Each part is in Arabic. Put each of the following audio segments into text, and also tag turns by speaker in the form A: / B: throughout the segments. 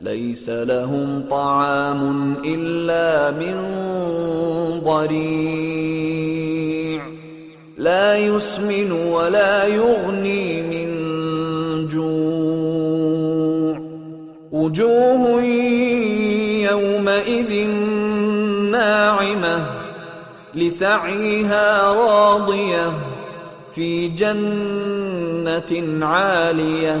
A: ليس لهم طعام إلا من ضريع. لا يسمن ولا يغني من جوع. وجوه يومئذ ناعمة لسعيها راضية في جنة عالية.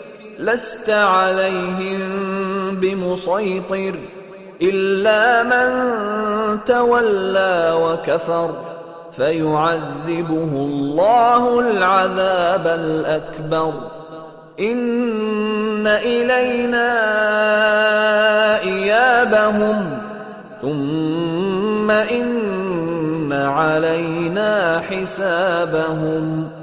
A: لست عليهم بمسيطر إلا من تولى وكفر فيعذبه الله العذاب الأكبر. إن إلينا إيابهم ثم إن علينا حسابهم.